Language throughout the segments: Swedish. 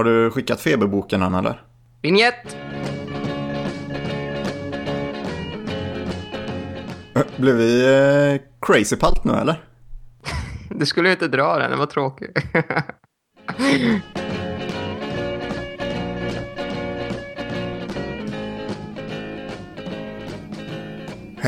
Har du skickat feberboken än eller? Vignett! Äh, Blev vi eh, crazy palt nu eller? Du skulle ju inte dra den, den var tråkig.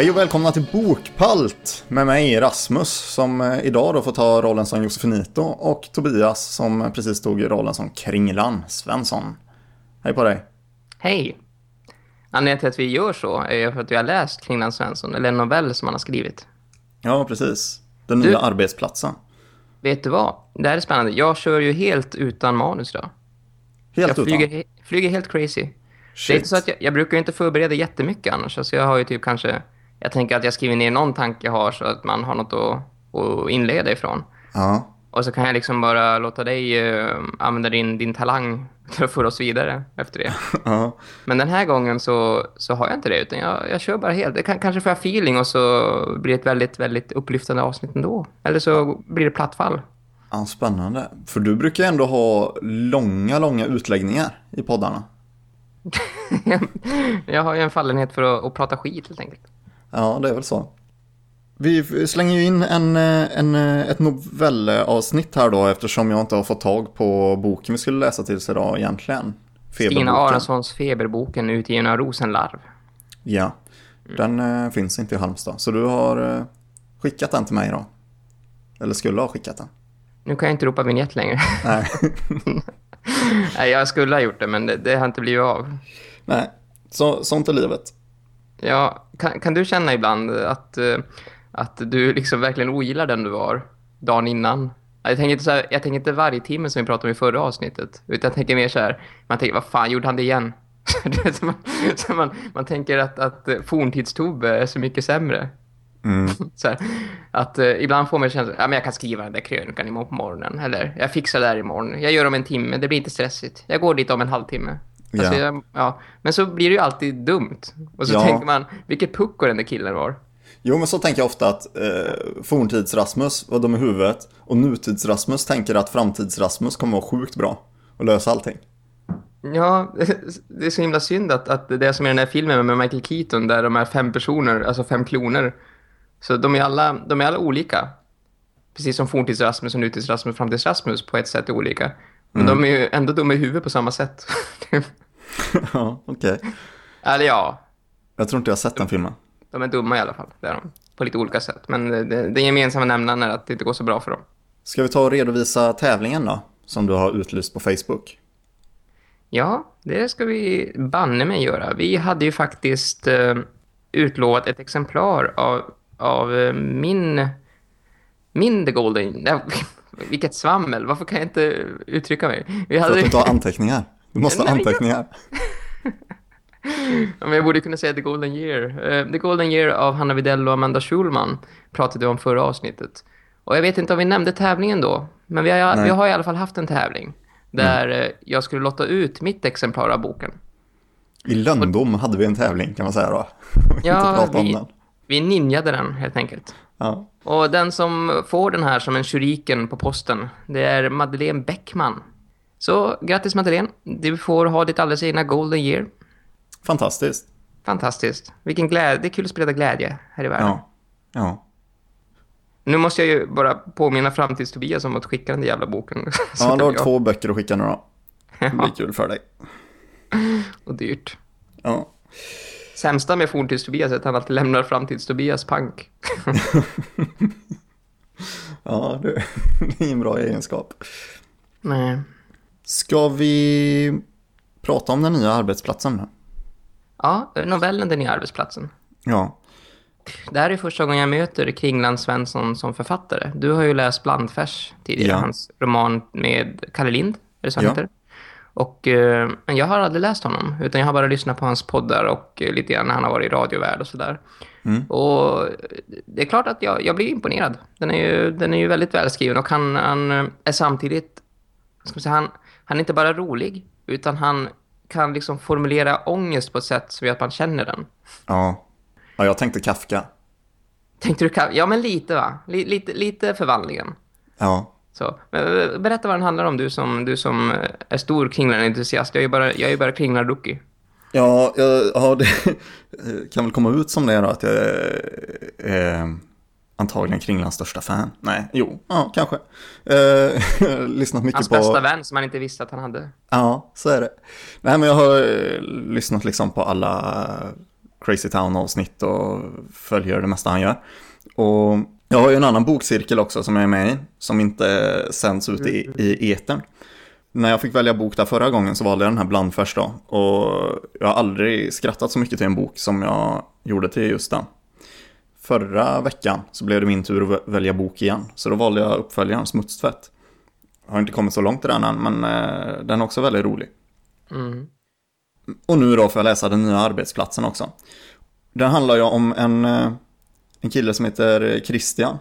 Hej och välkomna till Bokpalt med mig Rasmus som eh, idag då får ta rollen som Josefinito och Tobias som precis tog rollen som Kringlan Svensson. Hej på dig. Hej! Anledningen till att vi gör så är för att vi har läst Kringland Svensson, eller en novell som han har skrivit. Ja, precis. Den Du- nya arbetsplatsen. Vet du vad? Det här är spännande. Jag kör ju helt utan manus idag. Helt Jag flyger, utan. he- flyger helt crazy. Det är Shit. inte så att jag, jag brukar inte förbereda jättemycket annars. Alltså jag har ju typ kanske... Jag tänker att jag skriver ner någon tanke jag har så att man har något att, att inleda ifrån. Ja. Och så kan jag liksom bara låta dig eh, använda din, din talang för att föra oss vidare efter det. ja. Men den här gången så, så har jag inte det, utan jag, jag kör bara helt. Det kan, kanske får jag feeling och så blir det ett väldigt, väldigt upplyftande avsnitt ändå. Eller så blir det plattfall. ja, spännande. För du brukar ändå ha långa, långa utläggningar i poddarna. jag har ju en fallenhet för att, att prata skit helt enkelt. Ja, det är väl så. Vi slänger ju in en, eh, en, eh, ett novellavsnitt här då eftersom jag inte har fått tag på boken vi skulle läsa tills idag egentligen. Stina. Aronssons Feberboken utgiven av Rosenlarv. Ja, den eh, finns inte i Halmstad. Så du har skickat den till mig då? Eller skulle ha skickat den? Nu kan jag inte ropa vignett längre. Nej, Nej, jag skulle ha gjort det, men det, det har inte blivit av. Nej. Så, sånt är livet. Ja, kan, kan du känna ibland att, eh, att du liksom verkligen ogillar den du var dagen innan? Jag tänker, inte så här, jag tänker inte varje timme som vi pratade om i förra avsnittet. Utan jag tänker mer så här, man tänker, vad fan gjorde han det igen? Så man, så man, man tänker att, att forntidstobbe är så mycket sämre. Mm. Så här, att eh, ibland får man känslan, ja men jag kan skriva den där krönikan imorgon på morgonen. Eller jag fixar det här imorgon. Jag gör om en timme, det blir inte stressigt. Jag går dit om en halvtimme. Alltså, Ja. jag, ja. Men så blir det ju alltid dumt. Och så Ja. tänker man, vilket pucko den där killen var. Jo, men så tänker jag ofta att eh, forntids-Rasmus var dum i huvudet och nutids-Rasmus tänker att framtids-Rasmus kommer vara sjukt bra och lösa allting. Ja, det är så himla synd att, att det är som i den här filmen med Michael Keaton där de är fem personer, alltså fem kloner. Så de är alla, de är alla olika. Precis som forntids-Rasmus och nutids-Rasmus och framtids-Rasmus på ett sätt är olika. Men de är ju ändå dumma i huvudet på samma sätt. ja, okej. Eller ja, Jag tror inte jag har sett den filmen. de är dumma i alla fall. Det är de. På lite olika sätt. Men den gemensamma nämnaren är att det inte går så bra för dem. Ska vi ta och redovisa tävlingen då? Som du har utlyst på Facebook. Ja, det ska vi banne mig göra. Vi hade ju faktiskt eh, utlovat ett exemplar av, av eh, min, min The Golden... Nej, vilket svammel, varför kan jag inte uttrycka mig? Vi För att hade, du inte har anteckningar. Du måste ha anteckningar. Ja, men jag borde kunna säga The Golden Year. Eh, The Golden Year av Hanna Videll och Amanda Schulman pratade vi om förra avsnittet. Och jag vet inte om vi nämnde tävlingen då, men vi har, Nej. vi har i alla fall haft en tävling där eh, jag skulle lotta ut mitt exemplar av boken. I Löndom hade vi en tävling kan man säga då. inte Ja, vi, den. vi ninjade den helt enkelt. Ja. Och den som får den här som en shuriken på posten, det är Madeleine Bäckman. Så grattis Madeleine, du får ha ditt alldeles egna Golden Year. Fantastiskt. Fantastiskt. Vilken glädje, det är kul att sprida glädje här i världen. Ja. Ja. Nu måste jag ju bara påminna framtids-Tobias om att skicka den där jävla boken. Så Ja, du har jag- två böcker att skicka nu då. Det blir kul för dig. Och dyrt. Ja. Sämsta med forntids-Tobias är att han alltid lämnar framtids-Tobias pank. Ja, det är ingen bra egenskap. Nej. Ska vi prata om den nya arbetsplatsen? Ja, novellen Den nya arbetsplatsen. Ja. Det här är första gången jag möter Kringland Svensson som författare. Du har ju läst Blandfärs tidigare, Ja. hans roman med Kalle Lind, är det så han Ja. heter? Och eh, men jag har aldrig läst honom, utan jag har bara lyssnat på hans poddar och eh, lite grann när han har varit i radiovärld och sådär. Mm. Och det är klart att jag, jag blir imponerad. Den är ju, den är ju väldigt välskriven och han, han eh, är samtidigt, ska man säga, han, han är inte bara rolig, utan han kan liksom formulera ångest på ett sätt som gör att man känner den. Ja. Ja, jag tänkte Kafka. Tänkte du, ka- ja men lite va? Li- lite, lite förvandlingen. Ja. Så, men berätta vad den handlar om, du som, du som är stor kringlarentusiast. Jag är ju bara, jag är bara kringlar-rookie. Ja, jag, ja, det kan väl komma ut som det då, att jag är eh, antagligen Kringlans största fan. Nej, jo, ja, kanske. Eh, lyssnat mycket Hans på... bästa vän som han inte visste att han hade. Ja, så är det. Nej, men jag har eh, lyssnat liksom på alla Crazy Town-avsnitt och följer det mesta han gör. Och jag har ju en annan bokcirkel också som jag är med i, som inte sänds ut i, i etern. När jag fick välja bok där förra gången så valde jag den här Blandfärs då. Och jag har aldrig skrattat så mycket till en bok som jag gjorde till just den. Förra veckan så blev det min tur att välja bok igen. Så då valde jag uppföljaren Smutstvätt. Har inte kommit så långt i den än, men eh, den är också väldigt rolig. Mm. Och nu då får jag läsa den nya arbetsplatsen också. Den handlar ju om en, eh, en kille som heter Christian.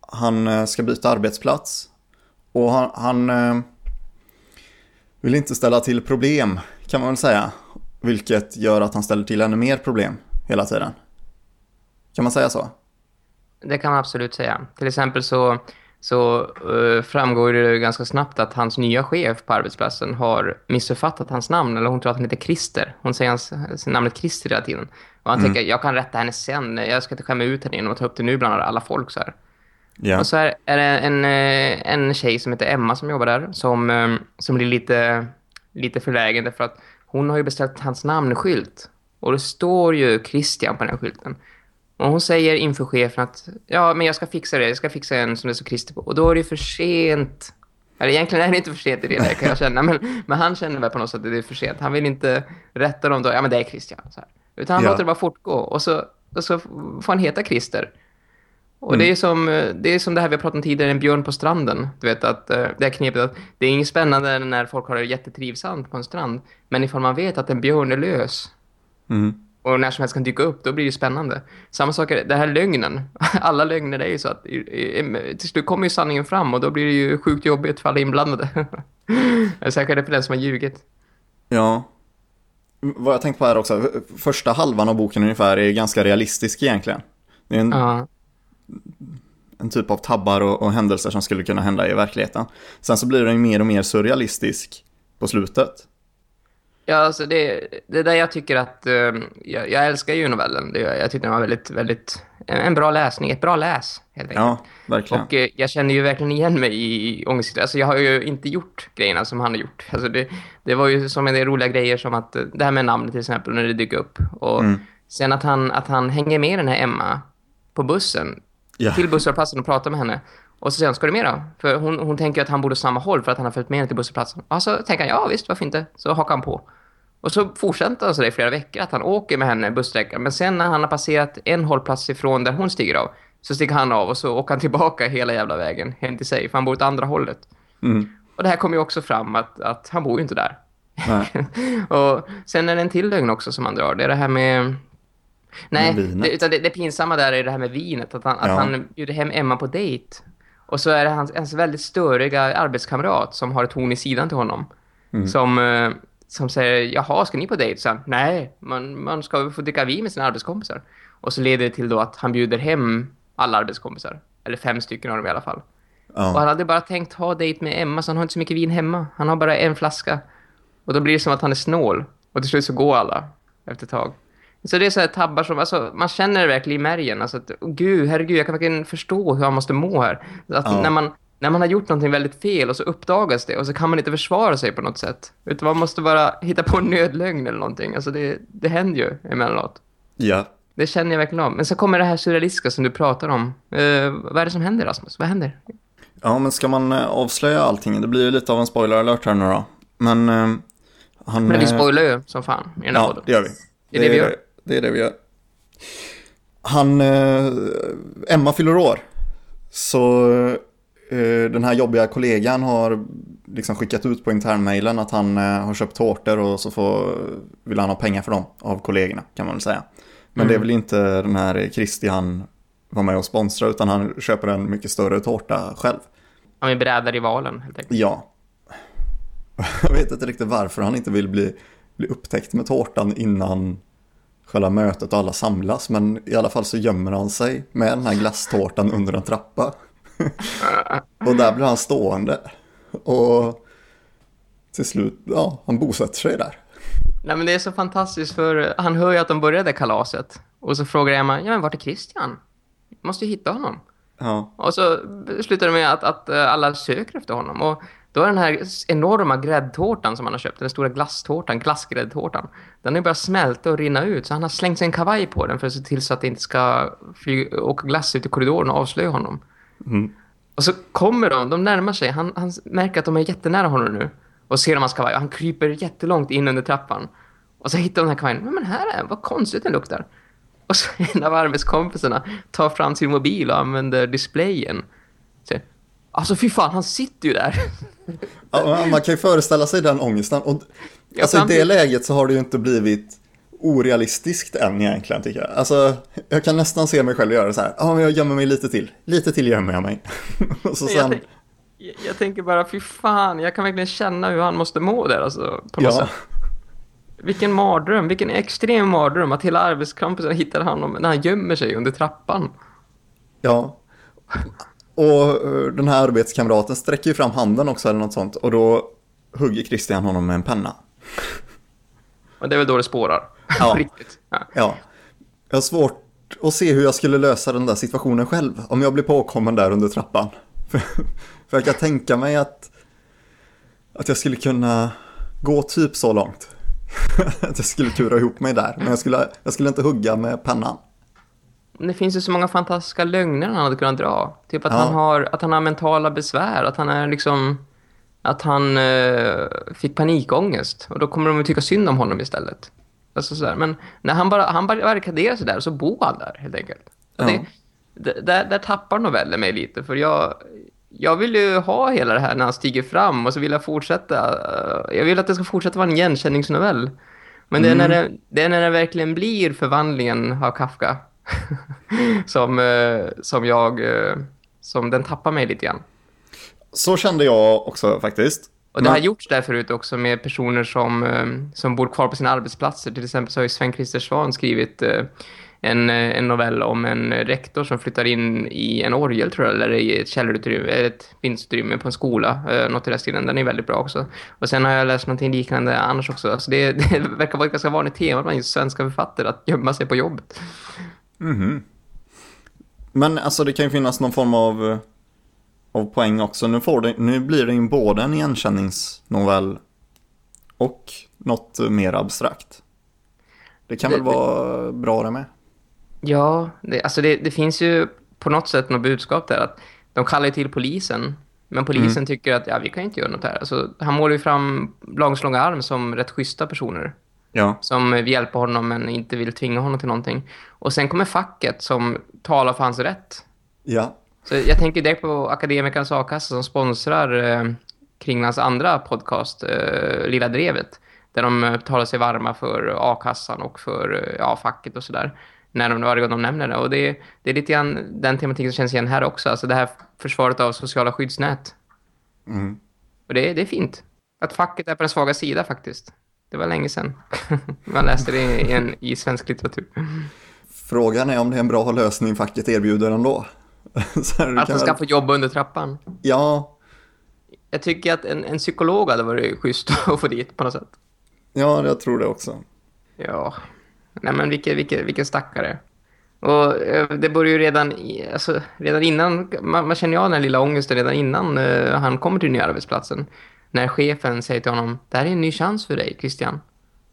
Han eh, ska byta arbetsplats. Och han, han eh, vill inte ställa till problem, kan man väl säga. Vilket gör att han ställer till ännu mer problem hela tiden. Kan man säga så? Det kan man absolut säga. Till exempel så, så uh, framgår det ganska snabbt att hans nya chef på arbetsplatsen har missuppfattat hans namn. Eller hon tror att han heter Christer. Hon säger hans, namnet Christer hela tiden. Och han tänker, jag kan rätta henne sen. Jag ska inte skämma ut henne genom att ta upp det nu bland alla folk så här. Ja. Och så är, är det en, eh, en tjej som heter Emma som jobbar där. Som, eh, som blir lite, lite förlägen därför att hon har ju beställt hans namnskylt. Och det står ju Christian på den här skylten. Och hon säger inför chefen att ja, men jag ska fixa det. Jag ska fixa en som det står Christer på. Och då är det för sent. Eller egentligen är det inte för sent i det där kan jag känna. Men, men han känner väl på något sätt att det är för sent. Han vill inte rätta dem då. Ja, men det är Christian. Så här. Utan han Ja. låter det bara fortgå. Och så, och så får han heta Christer. Och Mm. det, är som, det är som det här vi har pratat om tidigare, en björn på stranden. Du vet att eh, det här knepet att det är inget spännande när folk har det jättetrivsamt på en strand. Men ifall man vet att en björn är lös Mm. Och när som helst kan dyka upp, då blir det spännande. Samma sak är det, här lögnen. Alla lögner är ju så att till slut kommer ju sanningen fram och då blir det ju sjukt jobbigt för alla inblandade. Särskilt för den som har ljugit. Ja. Vad jag tänkt på här också, första halvan av boken ungefär är ganska realistisk egentligen. Det är en, Ja. en typ av tabbar och, och händelser som skulle kunna hända i verkligheten. Sen så blir den mer och mer surrealistisk på slutet. Ja, alltså det, det är där jag tycker att... eh, jag, jag älskar ju novellen. Det, jag tycker den var väldigt, väldigt... En, en bra läsning, ett bra läs, helt enkelt. Ja, verkligen. Och eh, jag känner ju verkligen igen mig i, i ångest. Alltså jag har ju inte gjort grejerna som han har gjort. Alltså det, det var ju som en del roliga grejer som att eh, det här med namnet till exempel när det dyker upp. Och Mm. sen att han, att han hänger med den här Emma på bussen Ja. till busshållplatsen och pratar med henne. Och så säger han, ska du med då? För hon, hon tänker att han borde samma håll för att han har följt med henne till busshållplatsen. Ja, så tänker han, ja visst, varför inte? Så hakar han på. Och så fortsätter han så där i flera veckor att han åker med henne bussträckan. Men sen när han har passerat en hållplats ifrån där hon stiger av så stiger han av och så åker han tillbaka hela jävla vägen hem till sig. För han bor åt andra hållet. Mm. Och det här kommer ju också fram att, att han bor ju inte där. Och sen är det en till lögn också som han drar. Det är det här med... Nej, det, utan det, det pinsamma där är det här med vinet. Att han, att Ja. han bjuder hem Emma på dejt. Och så är det hans, hans väldigt störiga arbetskamrat som har ett horn i sidan till honom. Mm. Som, eh, som säger, jaha, ska ni på dejt? Så Nej, man, man ska få dricka vin med sina arbetskompisar. Och så leder det till då att han bjuder hem alla arbetskompisar. Eller fem stycken av dem i alla fall. Och han Ja. hade bara tänkt ha dejt med Emma så han har inte så mycket vin hemma. Han har bara en flaska. Och då blir det som att han är snål. Och till slut så går alla efter ett tag. Så det är så här tabbar som, alltså man känner det verkligen i märgen. Alltså att, oh, gud, herregud, jag kan verkligen förstå hur han måste må här. Att Ja. när, man, när man har gjort någonting väldigt fel och så uppdagas det och så kan man inte försvara sig på något sätt. Utan man måste bara hitta på en nödlögn eller någonting. Alltså det, det händer ju emellanåt. ja. Det känner jag verkligen av. Men så kommer det här surrealistiska som du pratar om. Eh, vad är det som händer Rasmus? Vad händer? Ja, men ska man eh, avslöja allting? Det blir ju lite av en spoiler alert här nu då. Men eh, han... Men vi eh, spoilar ju som fan i den här Ja, podden. det gör vi. Det är det vi gör. Det är det vi gör. Han, eh, Emma fyller år. Så eh, den här jobbiga kollegan har liksom skickat ut på internmailen att han eh, har köpt tårtor och så får, vill han ha pengar för dem av kollegorna kan man väl säga. Men det är väl inte den här Christian var med och sponsra utan han köper en mycket större tårta själv. Han är beredda rivalen helt enkelt. Ja. Jag vet inte riktigt varför han inte vill bli, bli upptäckt med tårtan innan själva mötet och alla samlas. Men i alla fall så gömmer han sig med den här glasstårtan under en trappa. och där blir han stående. Och till slut, ja, han bosätter sig där. Nej men det är så fantastiskt för han hör ju att de började kalaset. Och så frågar Emma, ja men vart är Christian? Måste ju hitta honom. Ja. Och så slutar det med att, att alla söker efter honom. Och då är den här enorma gräddtårtan som han har köpt, den stora glasstårtan, glassgräddtårtan, den har börjat smälta och rinna ut. Så han har slängt sig en kavaj på den för att se till så att det inte ska flyga, åka glass ut i korridoren och avslöja honom. Mm. Och så kommer de, de närmar sig. Han, han märker att de är jättenära honom nu. Och ser de hans kavaj. Och han kryper jättelångt in under trappan. Och så hittar de den här kavajen. Men här är vad konstigt den luktar. Och så en av arbetskompisarna tar fram sin mobil och använder displayen. Så, alltså fy fan, han sitter ju där. Ja, man kan ju föreställa sig den ångesten. Och, alltså i det läget så har det ju inte blivit orealistiskt än egentligen tycker jag. Alltså, jag kan nästan se mig själv göra så här. Ja, men jag gömmer mig lite till. Lite till gömmer jag mig. och så jag, sen, jag, jag tänker bara, fy fan, jag kan verkligen känna hur han måste må där. Alltså, på något ja, sätt. Vilken mardröm, vilken extrem mardröm att hela arbetskompisen hittar honom när han gömmer sig under trappan. ja. Och eh, den här arbetskamraten sträcker ju fram handen också eller något sånt. Och då hugger Christian honom med en penna. Och det är väl då det spårar. Ja. Riktigt. Ja. Ja. Jag har svårt att se hur jag skulle lösa den där situationen själv. Om jag blir påkommen där under trappan. För, för jag kan tänka mig att, att jag skulle kunna gå typ så långt. att jag skulle kura ihop mig där. Men jag skulle, jag skulle inte hugga med pennan. Det finns ju så många fantastiska lögner han hade kunnat dra. Typ att, Ja. han, har, att han har mentala besvär. Att han är liksom... Att han eh, fick panikångest. Och då kommer de att tycka synd om honom istället. Alltså sådär. Men när han bara, han bara barrikaderar sig där så bor han där helt enkelt. Ja. det, det, där, där tappar novellen mig lite. För jag, jag vill ju ha hela det här när han stiger fram. Och så vill jag fortsätta. eh, Jag vill att det ska fortsätta vara en igenkänningsnovell. Men det är, när det, det är när det verkligen blir förvandlingen av Kafka. som, eh, som jag... eh, Som den tappar mig lite grann. Så kände jag också faktiskt. Och det har gjorts där förut också med personer som, eh, som bor kvar på sina arbetsplatser. Till exempel så har ju Sven Christer Svan skrivit en, en novell om en rektor som flyttar in i en orgel tror jag, eller i ett källarutrymme, ett vinstutrymme på en skola, eh, något i den stilen. Den är väldigt bra också. Och sen har jag läst någonting liknande annars också. Alltså det, det verkar vara ett ganska vanligt tema bland just svenska författare att gömma sig på jobbet. Men alltså det kan ju finnas någon form av, eh, av poäng också. Nu, får det, nu blir det ju både en igenkänningsnovell och något eh, mer abstrakt. Det kan Det- väl vara bra det med. Ja, det, alltså det, det finns ju på något sätt något budskap där att de kallar ju till polisen. Men polisen tycker att ja, vi kan inte göra något här. Alltså, han målar ju fram Långslånga arm som rätt schyssta personer. Ja, Som vill hjälpa honom men inte vill tvinga honom till någonting. Och sen kommer facket som talar för hans rätt. ja, Så jag tänker direkt på Akademikernas A-kassa som sponsrar eh, Kringlans andra podcast, eh, Lilla Drevet. Där de eh, talar sig varma för A-kassan och för eh, ja, facket och sådär. När de varje gång de nämner det. Och det, det är lite grann den tematiken som känns igen här också. Alltså det här försvaret av sociala skyddsnät. mm. Och det, det är fint. Att facket är på den svaga sida faktiskt. Det var länge sedan. Man läste det i, en, i svensk litteratur. Frågan är om det är en bra lösning facket erbjuder ändå. Så här, Att de ska väl- få jobba under trappan. Ja, Jag tycker att en, en psykolog hade varit schysst att få dit på något sätt. ja, jag tror det också. Ja, nej men vilken, vilken, vilken stackare. Och eh, det börjar ju redan, alltså, redan innan, man, man känner ju av den lilla ångesten redan innan eh, han kommer till den nya arbetsplatsen. När chefen säger till honom, det här är en ny chans för dig Christian.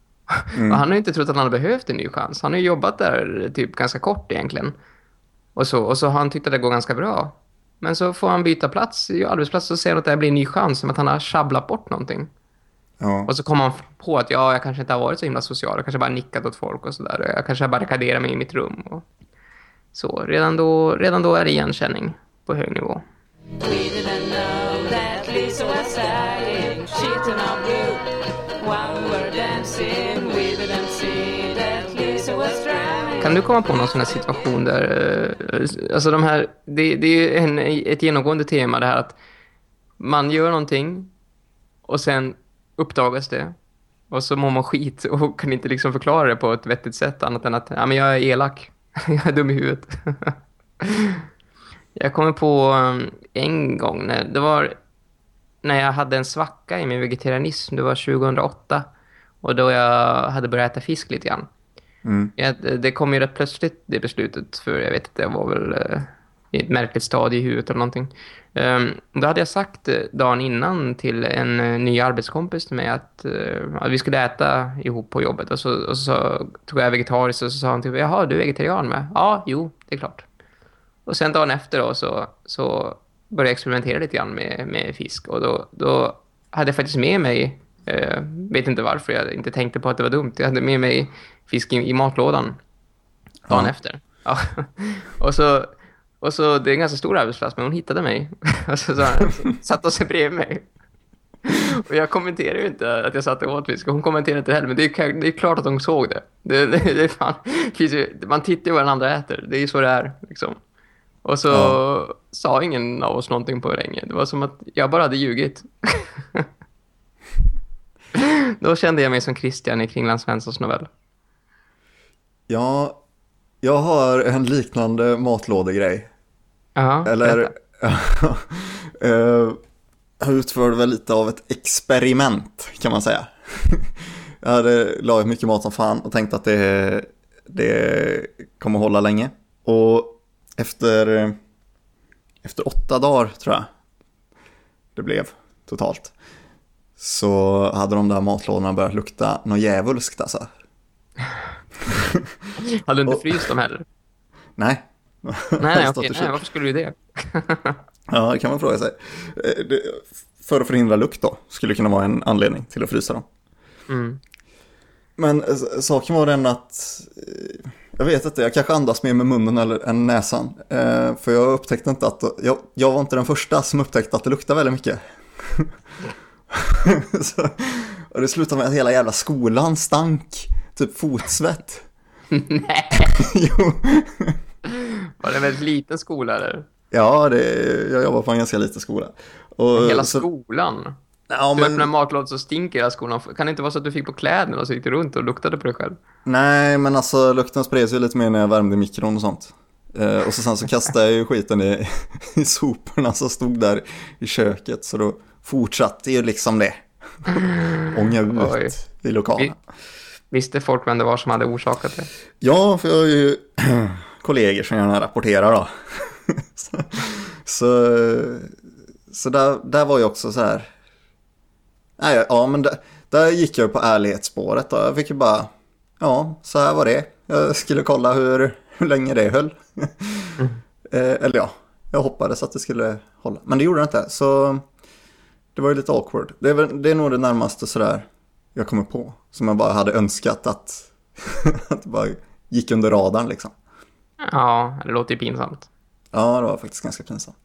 Och han har inte trott att han har behövt en ny chans. Han har ju jobbat där typ ganska kort egentligen. Och så, och så har han tyckt att det går ganska bra. Men så får han byta plats i arbetsplats och säger att det här blir en ny chans. Som att han har sjabblat bort någonting. Ja, Och så kommer han på att ja, jag kanske inte har varit så himla social. Jag kanske bara nickat åt folk och sådär. Jag kanske har barrikaderat mig i mitt rum. Och så redan då, redan då är det igenkänning på hög nivå. We didn't know that Lisa was dying. Kan du komma på någon sån här situation där... Eh, alltså de här... Det, det är ju en, ett genomgående tema det här att man gör någonting och sen uppdagas det. Och så mår man skit och kan inte liksom förklara det på ett vettigt sätt annat än att ja, men jag är elak. jag är dum i huvudet. Jag kommer på eh, en gång när det var när jag hade en svacka i min vegetarianism. Det var 2008 och då jag hade börjat äta fisk lite grann. Mm. Ja, det kom ju rätt plötsligt det beslutet för jag vet inte, jag var väl eh, i ett märkligt stadie i huvudet eller någonting. Ehm, då hade jag sagt eh, dagen innan till en eh, ny arbetskompis till mig att, att vi skulle äta ihop på jobbet och så, och så tog jag vegetariskt och så sa han typ, jaha du är vegetarian med? Ja, jo, det är klart. Och sen dagen efter då så, så började jag experimentera lite grann med, med fisk och då, då hade jag faktiskt med mig eh, vet inte varför jag inte tänkte på att det var dumt. Jag hade med mig fisk i, i matlådan dagen Ja. efter. Ja. och, så, och så, det är en ganska stor arbetsplats, men hon hittade mig. och så, så satt och sig bredvid mig. Och jag kommenterar ju inte att jag satt och åt fisk. Hon kommenterar inte heller, men det är, det är klart att hon såg det. det, det, det är fan, man tittar ju vad den andra äter. Det är ju så det är. Liksom. Och så Ja. sa ingen av oss någonting på länge. Det var som att jag bara hade ljugit. Då kände jag mig som Christian i Kringland Svenssons novell. Ja, jag har en liknande matlådegrej. Ja, Eller, eh, jag utförde väl lite av ett experiment kan man säga. jag hade lagat mycket mat som fan och tänkte att det, det kommer hålla länge. Och efter, efter åtta dagar tror jag det blev totalt. Så hade de där matlådorna börjat lukta något djävulskt alltså. Hade du inte och- fryst dem heller? Nej. Nej, nej, och nej varför skulle du det? Ja, det kan man fråga sig. Eh, För att förhindra lukt då, skulle kunna vara en anledning till att frysa dem. Mm. Men eh, saken var den att, eh, jag vet inte, jag kanske andas mer med munnen eller, än näsan. Eh, för jag upptäckte inte att, jag, jag var inte den första som upptäckte att det luktar väldigt mycket. Så, och det slutade med att hela jävla skolan stank, typ fotsvett. Nej, jo. var det en väldigt liten skola eller? Ja, det, jag jobbar på en ganska liten skola. Och, Hela så- skolan? Ja, Du men... öppnar en matlåda så stinker hela skolan. Kan det inte vara så att du fick på kläderna och så gick du runt och luktade på dig själv? Nej, men alltså lukten spreds ju lite mer när jag värmde mikron och sånt. Eh, och så sen så kastade jag ju skiten i, i soporna som stod där i köket. Så då fortsatte ju liksom det. Ånga Oj. ut i lokalen. Visste folk vem det var som hade orsakat det? Ja, för jag har ju kollegor som gärna rapporterar då. så så, så där, där var ju också så här. Nej, ja, men där, där gick jag ju på ärlighetsspåret då. Jag fick ju bara, ja, så här var det. Jag skulle kolla hur, hur länge det höll. Mm. eller ja, jag hoppades att det skulle hålla. Men det gjorde det inte. Så det var ju lite awkward. Det är, väl, det är nog det närmaste sådär jag kommer på. Som jag bara hade önskat att, att det bara gick under radarn liksom. Ja, det låter ju pinsamt. Ja, det var faktiskt ganska pinsamt.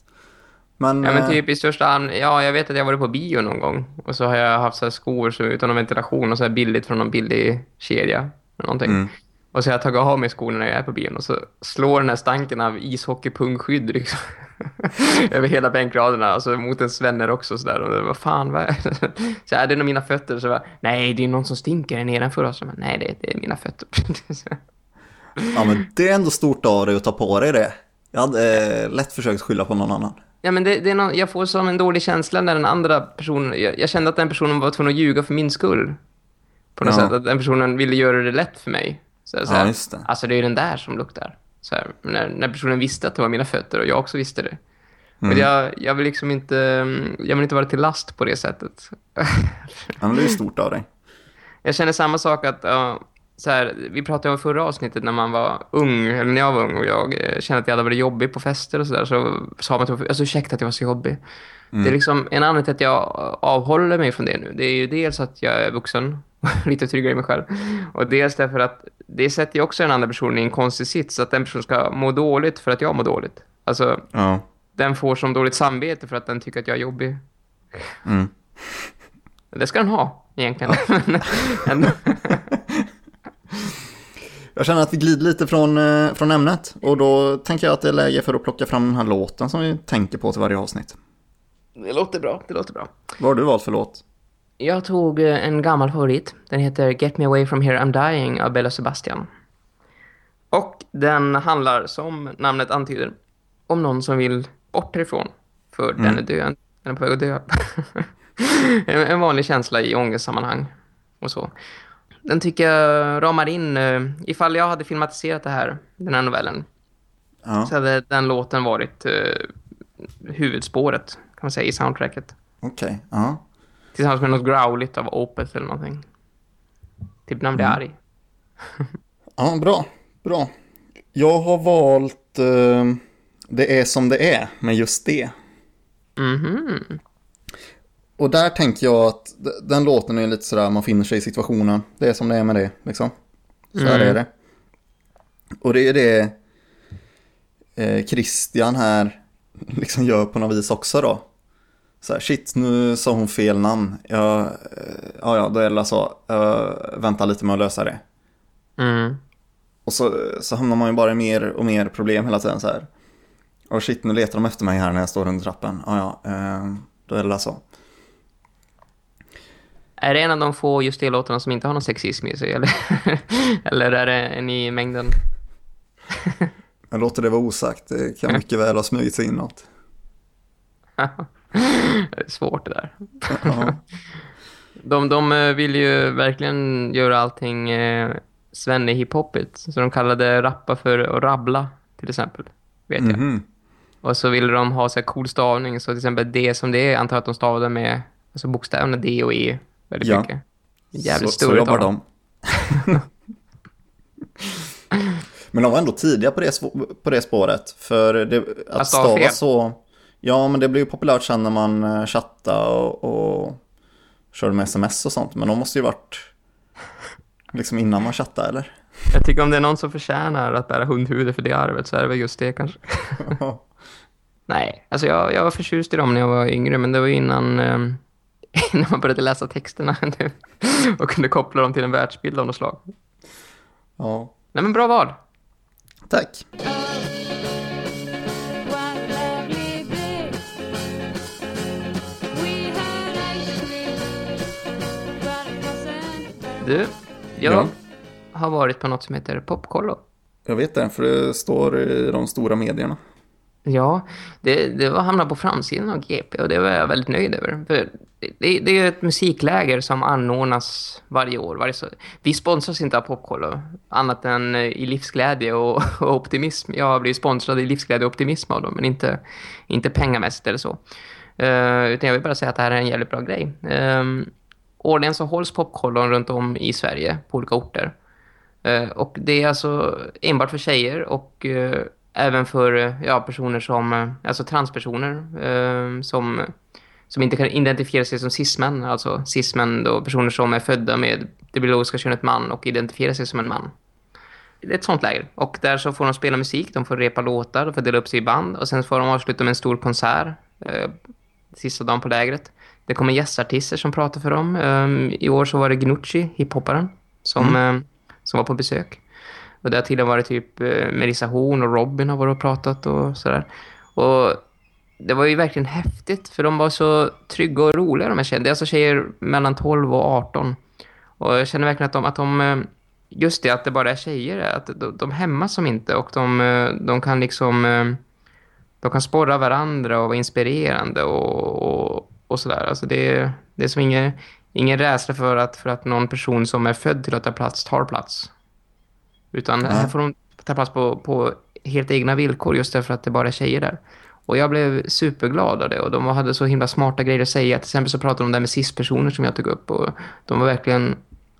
Men, Ja, men eh, typ i största arm, ja, jag vet att jag varit på bio någon gång. Och så har jag haft så här skor så utan någon ventilation och så här billigt från någon billig kedja. Eller någonting. Mm. Och så har jag tagit av mig skorna när jag är på bion och så slår den här stanken av ishockeypungskydd liksom. över hela bänkraderna, alltså mot ens vänner också sådär. Och det, vad fan, vad är det? Så är det nog mina fötter? Så bara, nej, det är någon som stinker nedanför oss. Bara, nej, det, det är mina fötter. ja, men det är ändå stort av dig att ta på dig det. Jag hade eh, lätt försökt skylla på någon annan. Ja, men det, det är någon, jag får som en dålig känsla när den andra personen... Jag, jag kände att den personen var tvungen att ljuga för min skull. På något Ja. sätt. Att den personen ville göra det lätt för mig. Så, så Ja, här, just det. Alltså, det är ju den där som luktar. Så här, när, när personen visste att det var mina fötter och jag också visste det. Mm. Men jag, jag vill liksom inte... Jag vill inte vara till last på det sättet. Ja, det är ju stort av dig. Jag känner samma sak att, ja, så här, vi pratade om förra avsnittet när man var ung, eller när jag var ung och jag eh, kände att jag hade varit jobbig på fester och sådär, så sa man till alltså ursäkta att jag var så jobbig. Det är liksom en anledning till att jag avhåller mig från det nu. Det är ju dels att jag är vuxen, lite tryggare i mig själv, och dels därför att det sätter ju också den andra personen i en konstig sits, att den personen ska må dåligt för att jag mår dåligt. Alltså, Ja. den får som dåligt samvete för att den tycker att jag är jobbig. Mm. Det ska den ha, egentligen. Ändå- Jag känner att vi glider lite från, eh, från ämnet. Och då tänker jag att det är läge för att plocka fram den här låten som vi tänker på till varje avsnitt. Det låter bra, det låter bra. Vad har du valt för låt? Jag tog eh, en gammal favorit. Den heter Get Me Away From Here I'm Dying av Bella Sebastian. Och den handlar, som namnet antyder, om någon som vill bort härifrån. För den är död. Den är på väg att dö. en, vanlig känsla i ångestsammanhang. Och så. Den tycker jag ramar in... eh, ifall jag hade filmatiserat det här, den här novellen, Ja, så hade den låten varit eh, huvudspåret, kan man säga, i soundtracket. okej. Ja. Tillsammans med något growligt av Opeth eller någonting. Typ när man blir arg. ja, bra. Bra. Jag har valt eh, Det är som det är med just det. Mhm. Och där tänker jag att den låten är lite sådär, man finner sig i situationen. Det är som det är med det, liksom. Så här Mm. är det. Och det är det eh, Christian här liksom gör på något vis också då. Så här, shit, nu sa hon fel namn. Jag, eh, ja, ja, då är det så. Jag väntar lite med att lösa det. Mm. Och så, så hamnar man ju bara i mer och mer problem hela tiden så här. Och shit, nu letar de efter mig här när jag står under trappen. Ja, ja, eh, då är det så. Är det en av de få just det låtarna som inte har någon sexism i sig? Eller, eller är det en i mängden? Jag låter det vara osagt, det kan mycket väl ha smugit sig inåt. Det är svårt det där. Ja, De, de eh, vill ju verkligen göra allting eh, svenne hiphopigt. Så de kallade rappa för att rabbla, till exempel. Vet jag. mhm. Och så ville de ha så cool stavning. Så till exempel det som det är, antar att de stavade med alltså bokstäverna D och E väldigt Ja. mycket. Jävligt så, så jobbar de. men de var ändå tidiga på det, på det spåret. För det, att Att stava så... Ja, men det blev ju populärt sen när man eh, chattade och, och körde med sms och sånt. Men de måste ju varit liksom innan man chattade, eller? Jag tycker om det är någon som förtjänar att bära hundhuvud för det arvet så är det väl just det kanske. Nej, alltså jag, jag var förtjust i dem när jag var yngre, men det var innan, eh, innan man började läsa texterna och kunde koppla dem till en världsbild av något slag. ja. Nej, men bra val. Tack. Du, jag Ja. har varit på något som heter Popkollo. Jag vet det, för det står i de stora medierna. Ja, det, det var hamnat på framsidan av GP och det var jag väldigt nöjd över. För det, det är ett musikläger som anordnas varje år. Varje, vi sponsras inte av Popkollo, annat än eh, i livsglädje och, och optimism. Jag har blivit sponsrad i livsglädje och optimism av dem, men inte, inte pengamässigt eller så. Eh, utan jag vill bara säga att det här är en jävligt bra grej. Um, årligen så hålls Popkollon runt om i Sverige på olika orter. Eh, och det är alltså enbart för tjejer och eh, även för eh, ja, personer som, alltså transpersoner som, som inte kan identifiera sig som cismän, alltså cismän då personer som är födda med det biologiska könet man och identifierar sig som en man. Det är ett sånt läger. Och där så får de spela musik, de får repa låtar, de får dela upp sig i band och sen får de avsluta med en stor konsert eh, sista dagen på lägret. Det kommer gästartister som pratar för dem. Um, I år så var det Gnucci, hiphopparen, som, eh, som var på besök. Och det har tidigare varit typ eh, Melissa Horn och Robin har varit och pratat och sådär. Och det var ju verkligen häftigt för de var så trygga och roliga de här tjejerna. Det är alltså tjejer mellan 12 och 18. Och jag känner verkligen att de, att de eh, just det att det bara är tjejer, att de, de hämmas som inte och de, eh, de kan liksom de kan sporra varandra och vara inspirerande och, och, och sådär. Alltså det, det är som ingen, ingen rädsla för att, för att någon person som är född till att ta plats tar plats. Utan här får de ta plats på, på helt egna villkor just därför att det bara är tjejer där. Och jag blev superglad av det och de hade så himla smarta grejer att säga. Till exempel så pratade de där med cis-personer som jag tog upp och de var verkligen,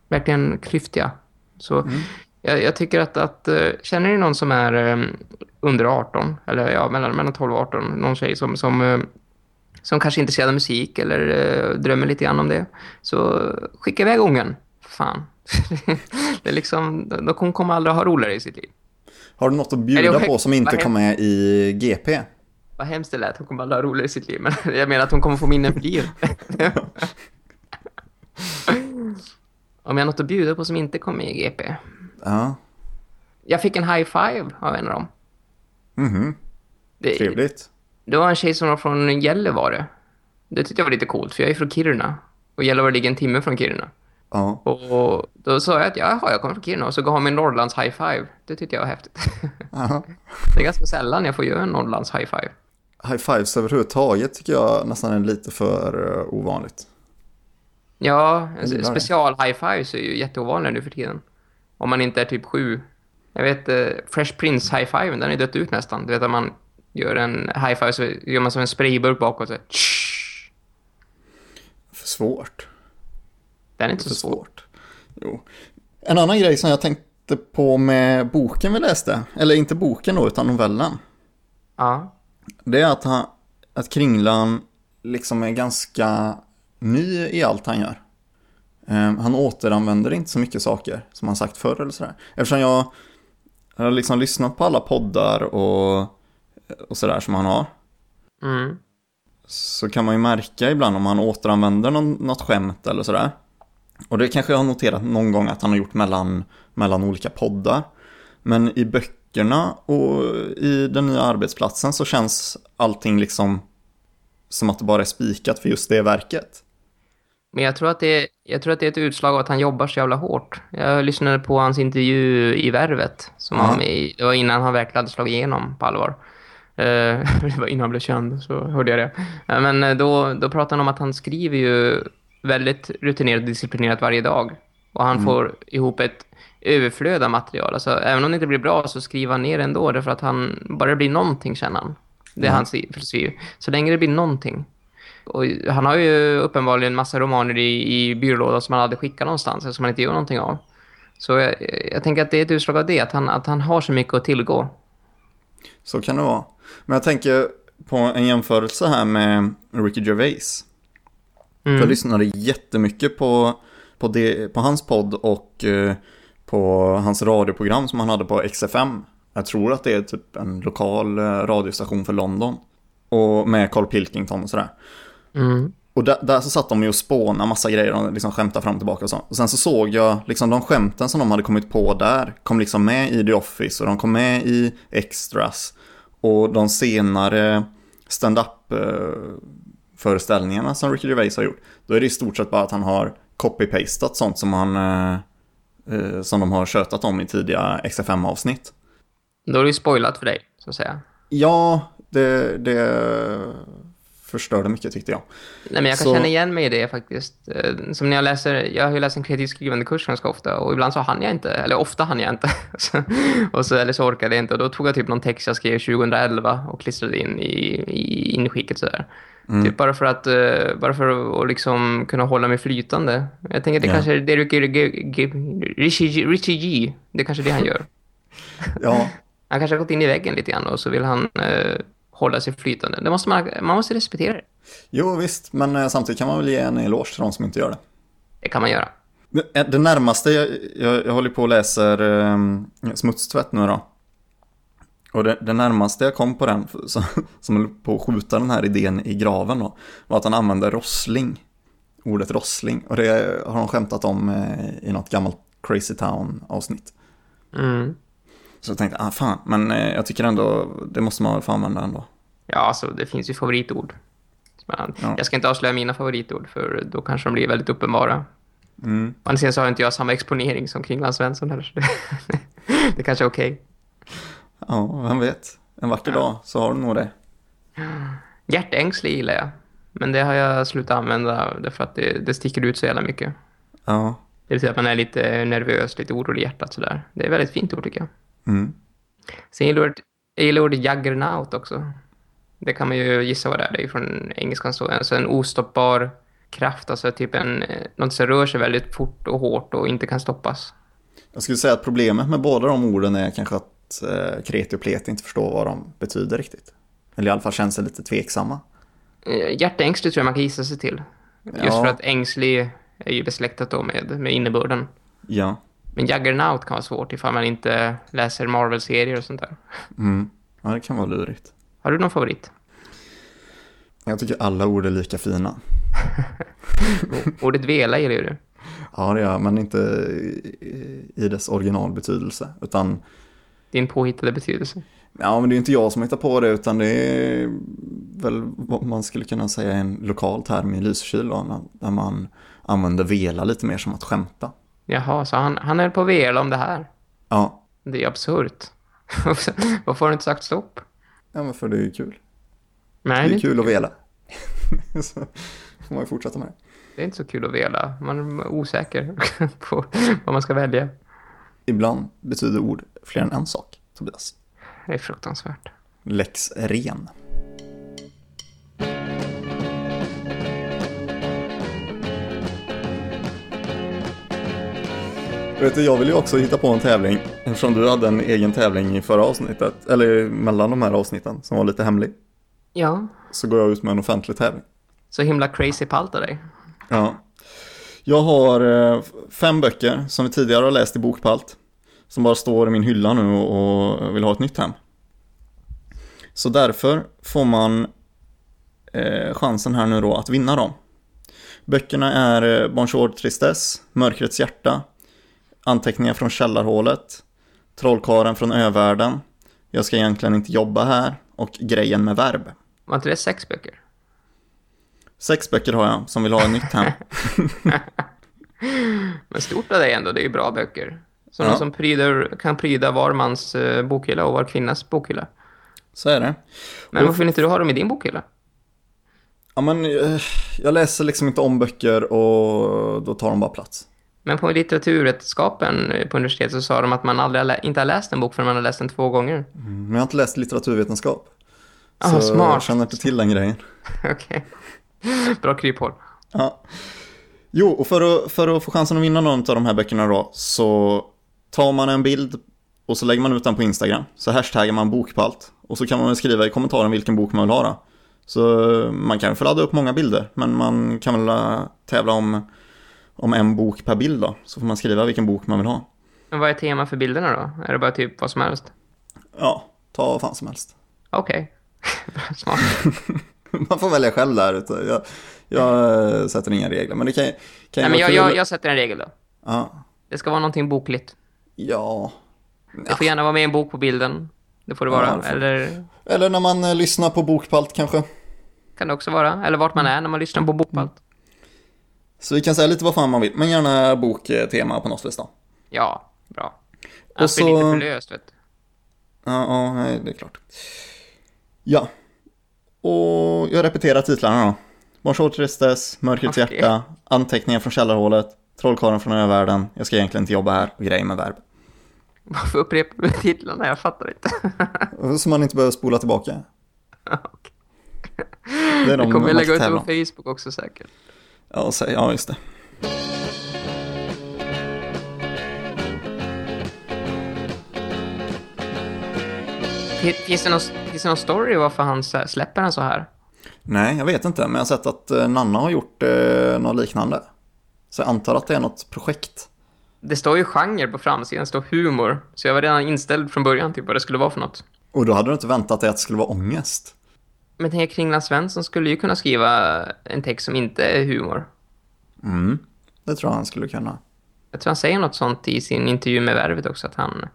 verkligen klyftiga. Så jag, jag tycker att, att eh, känner ni någon som är eh, under 18 eller ja, mellan, mellan 12 och 18, någon tjej som, som, eh, som kanske är intresserad av musik eller eh, drömmer lite grann om det, så skicka iväg ungen. Fan. det är liksom, hon kommer aldrig ha roligare i sitt liv. Har du något att bjuda på som inte vad kom med i GP? Vad hemskt det lät, hon kommer aldrig ha roligare i sitt liv. Men jag menar att hon kommer få minnen för livet. Om jag har något att bjuda på som inte kom med i GP. Ja, Jag fick en high five av en av dem. mhm, Det, trevligt. Det var en tjej som var från Gällivare. Det tyckte jag var lite coolt, för jag är från Kiruna. Och Gällivare ligger en timme från Kiruna. Ja. Och då sa jag att jaha, jag kommer från Kiruna och så gav han mig en Norrlands high five. Det tyckte jag var häftigt. Aha. det är ganska sällan jag får göra en Norrlands high five. High fives överhuvudtaget tycker jag nästan är lite för uh, ovanligt. Ja, special high fives är ju jätteovanliga nu för tiden. Om man inte är typ sju. Jag vet, eh, Fresh Prince high five, den är dött ut nästan. Du vet att man gör en high five så gör man som en sprayburk bakåt. Så. För svårt. Den är inte så svår. svårt. Jo. En annan grej som jag tänkte på med boken vi läste, eller inte boken då, utan novellen. Ja. Det är att, han, att Kringlan liksom är ganska ny i allt han gör. Ehm, han återanvänder inte så mycket saker som han sagt förr eller sådär. Eftersom jag har liksom lyssnat på alla poddar och, och sådär som han har. Mm. Så kan man ju märka ibland om han återanvänder någon, något skämt eller sådär. Och det kanske jag har noterat någon gång att han har gjort mellan, mellan olika poddar. Men i böckerna och i den nya arbetsplatsen så känns allting liksom som att det bara är spikat för just det verket. Men jag tror, att det är, jag tror att det är ett utslag av att han jobbar så jävla hårt. Jag lyssnade på hans intervju i Värvet. Som Ja. han. Det var innan han verkligen hade slagit igenom på allvar. Eh, det var innan han blev känd, så hörde jag det. Eh, Men eh, då, då pratade han om att han skriver ju väldigt rutinerat och disciplinerat varje dag. Och han får ihop ett överflöd av material. Alltså, även om det inte blir bra så skriver han ner ändå. Därför att han, bara det blir någonting känner han. Det är hans filosofi. Så länge det blir någonting. Och han har ju uppenbarligen massa romaner i, i byrålådan som han hade skickat någonstans som han inte gör någonting av. Så jag, jag tänker att det är ett utslag av det, att han, att han har så mycket att tillgå. Så kan det vara. Men jag tänker på en jämförelse här med Ricky Gervais. För jag lyssnade jättemycket på, på, det, på hans podd och eh, på hans radioprogram som han hade på XFM. Jag tror att det är typ en lokal eh, radiostation för London. Och med Carl Pilkington och sådär. Mm. Och där, där så satt de ju och spånade massa grejer och liksom skämtade fram och tillbaka och så. Och sen så såg jag liksom de skämten som de hade kommit på där kom liksom med i The Office och de kom med i Extras. Och de senare stand-up föreställningarna som Ricky Gervais har gjort. Då är det i stort sett bara att han har copy-pastat sånt som han eh, eh, som de har tjötat om i tidiga XFM-avsnitt. Då är det ju spoilat för dig, så att säga. Ja, det, det förstörde mycket tyckte jag. Nej, men jag kan Så- känna igen mig i det faktiskt. Eh, Som när jag läser, jag har ju läst en kreativ skrivande kurs ganska ofta och ibland så hann jag inte, eller ofta hann jag inte. Och så, eller så orkade jag inte och då tog jag typ någon text jag skrev 2011 och klistrade in i, i inskicket sådär. Typ bara för att, eh, bara för att liksom kunna hålla mig flytande. Jag tänker att det Ja. kanske är det Richie G- Richie G, det är kanske det han gör. Ja, Han kanske har gått in i väggen lite grann och så vill han eh, hålla sig flytande. Det måste man, man måste respektera det. jo visst, men eh, samtidigt kan man väl ge en eloge till de som inte gör det. Det kan man göra. Det- Det närmaste, jag, jag, jag håller på och läser um, Smutstvätt nu då. Och det, det närmaste jag kom på den, som, som höll på att skjuta den här idén i graven då, var att han använde rossling. Ordet rossling. Och det har de skämtat om eh, i något gammalt Crazy Town avsnitt. Mm. Så jag tänkte, ah fan, men eh, jag tycker ändå, det måste man väl få använda ändå. Ja, alltså det finns ju favoritord. Men Ja. Jag ska inte avslöja mina favoritord för då kanske de blir väldigt uppenbara. Mm. Å andra sidan så har inte jag samma exponering som Kringland Svensson heller. Det, det kanske är okej. Ja, vem vet. En vacker dag så har du nog det. Hjärtängslig gillar jag. Men det har jag slutat använda därför att det, det sticker ut så jävla mycket. Ja. Det vill säga att man är lite nervös, lite orolig i hjärtat sådär. Det är ett väldigt fint ord tycker jag. Mm. Sen gillar jag gillar ordet juggernaut också. Det kan man ju gissa vad det är. Det är från engelskan så. Alltså en ostoppbar kraft. Alltså typ en, eh, något som rör sig väldigt fort och hårt och inte kan stoppas. Jag skulle säga att problemet med båda de orden är kanske att eh, kreti och pleti inte förstår vad de betyder riktigt. Eller i alla fall känns det lite tveksamma. Eh, Hjärtängslig tror jag man kan gissa sig till. Just Ja. för att ängslig är ju besläktat då med, med innebörden. Ja. Men juggernaut kan vara svårt ifall man inte läser Marvel-serier och sånt där. Mm. Ja, det kan vara lurigt. Har du någon favorit? Jag tycker alla ord är lika fina. Ordet vela gillar ju du. Ja, det gör jag, men inte i, dess originalbetydelse. Utan, Din påhittade betydelse. ja men det är inte jag som hittar på det, utan det är väl vad man skulle kunna säga en lokal term i Lysekil där man använder vela lite mer som att skämta. Jaha, så han, han höll på vela om det här. Ja, Det är absurt. Varför har du inte sagt stopp? ja men för det är ju kul. Nej, Det det är kul att vela. så får man ju fortsätta med det. det är inte så kul att vela. Man är osäker på vad man ska välja. Ibland betyder ord fler än en sak, Tobias. Det är fruktansvärt. Lex ren. Vet du, jag vill ju också hitta på en tävling eftersom du hade en egen tävling i förra avsnittet, eller mellan de här avsnitten som var lite hemlig. Ja, Så går jag ut med en offentlig tävling. så himla crazy palt av dig. Ja. Jag har eh, fem böcker som vi tidigare har läst i Bokpalt. Som bara står i min hylla nu och vill ha ett nytt hem. Så därför får man eh, chansen här nu då att vinna dem. Böckerna är eh, Bonjour Tristesse, Mörkrets hjärta, Anteckningar från källarhålet, Trollkaren från övärlden, Jag ska egentligen inte jobba här och Grejen med verb. Var inte det sex böcker? Sex böcker har jag som vill ha ett nytt hem. Men stort av dig ändå, det är ju bra böcker. Som Ja. som pryder, kan pryda var mans eh, bokhylla och var kvinnas bokhylla. Så är det. Men Och- varför vill inte du ha dem i din bokhylla? Ja men eh, jag läser liksom inte om böcker och då tar de bara plats. Men på litteraturvetenskapen på universitetet så sa de att man aldrig inte har läst en bok förrän man har läst den två gånger. Men jag har inte läst litteraturvetenskap. Ah, så smart. jag känner inte till den grejen. Okej. Bra kryphål. Ja. Jo, och för att, för att få chansen att vinna någon av de här böckerna då så tar man en bild och så lägger man ut den på Instagram. Så hashtaggar man bokpalt. Och så kan man skriva i kommentaren vilken bok man vill ha då. Så eh, man kan få ladda upp många bilder, men man kan väl eh, tävla om, om en bok per bild då. Så får man skriva vilken bok man vill ha. Men vad är tema för bilderna då? Är det bara typ vad som helst? Ja, ta vad fan som helst. Okej. Smart. Man får välja själv där ute. Jag, jag eh, sätter inga regler, men det kan, kan Nej, vara men jag, jag, jag sätter en regel då. Ja. Det ska vara någonting bokligt. ja. Det får gärna vara med en bok på bilden. Det får det vara. Ja, det får- Eller Eller när man eh, lyssnar på Bokpalt kanske. kan det också vara. Eller vart man är när man lyssnar på bokpalt. Så vi kan säga lite vad fan man vill, men gärna boktema på något vis då. Ja, bra. Och Annars blir det så- lite för löst, vet du. Ja, ja, nej, det är klart. Ja. Och jag repeterar titlarna då. Bonjour Tristesse, Mörkrets Okej. hjärta, Anteckningar från källarhålet, Trollkarlen från övärlden, Jag ska egentligen inte jobba här och Grej med verb. Varför upprepar du titlarna? Jag fattar inte. Så man inte behöver spola tillbaka. Okej. Det är Det de kommer jag lägga ut på. Facebook också säkert. Ja, just det. Fin- Finns det någon, finns det någon story varför han släpper den så här? Nej, jag vet inte, men jag har sett att eh, Nanna har gjort eh, något liknande. Så jag antar att det är något projekt. Det står ju genre på framsidan, det står humor. Så jag var redan inställd från början till vad det skulle vara för något. Och då hade du inte väntat dig att det skulle vara ångest. Men tänk, Kringland Svensson skulle ju kunna skriva en text som inte är humor. Mm, det tror jag han skulle kunna. Jag tror han säger något sånt i sin intervju med Värvet också, att han...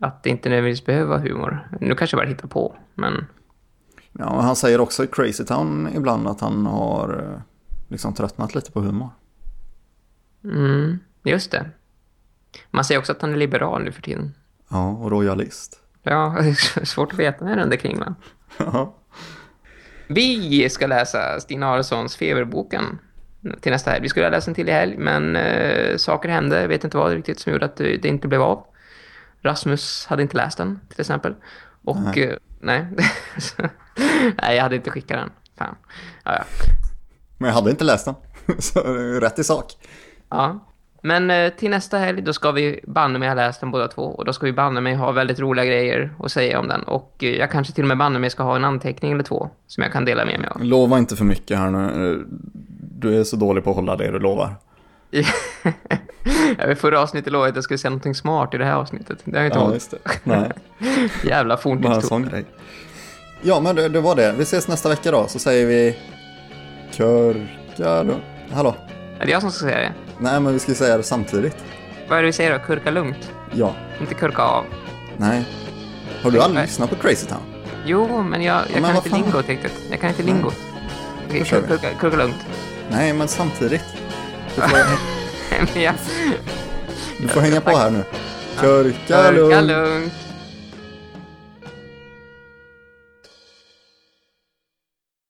Att det inte nödvändigtvis behöver vara humor. Nu kanske jag bara hittar på, men... Ja, han säger också i Crazy Town ibland att han har eh, liksom tröttnat lite på humor. Mm, just det. Man säger också att han är liberal nu för tiden. Ja, och royalist. Ja, det är svårt att veta med den där Kringland. Ja. Vi ska läsa Stina Aressons Feberboken till nästa helg. Vi skulle ha läst den till i helg, men eh, saker hände. Jag vet inte vad riktigt som gjorde att det, inte blev av. Rasmus hade inte läst den, till exempel. Och, Nej. eh, nej. nej, jag hade inte skickat den. Fan. Ja, ja. Men jag hade inte läst den. Så rätt i sak. ja. Men eh, till nästa helg, då ska vi banne mig ha läst den båda två. Och då ska vi banne mig ha väldigt roliga grejer att säga om den. Och eh, jag kanske till och med banne mig ska ha en anteckning eller två som jag kan dela med mig av. Lova inte för mycket här nu. Du är så dålig på att hålla det du lovar. jag vet, förra avsnittet lovade jag att jag skulle säga någonting smart i det här avsnittet. Det har jag inte Ja, hållit. Nej, Jävla forntidstor. Ja, men det, det var det. Vi ses nästa vecka då, så säger vi... Körka då. Hallå? Är det jag som ska säga det? Nej, men vi ska säga det samtidigt. Vad är det vi säger då? Kurka lugnt? Ja. Inte kurka av. Nej. Har du aldrig lyssnat på Crazy Town? Jo, men jag, jag men kan inte fan? lingot riktigt. Jag kan inte lingot. Okej, kör kurka, kurka, kurka lugnt. Nej, men samtidigt. Du får, du får hänga på här nu. Körka Körka lugnt. lugnt.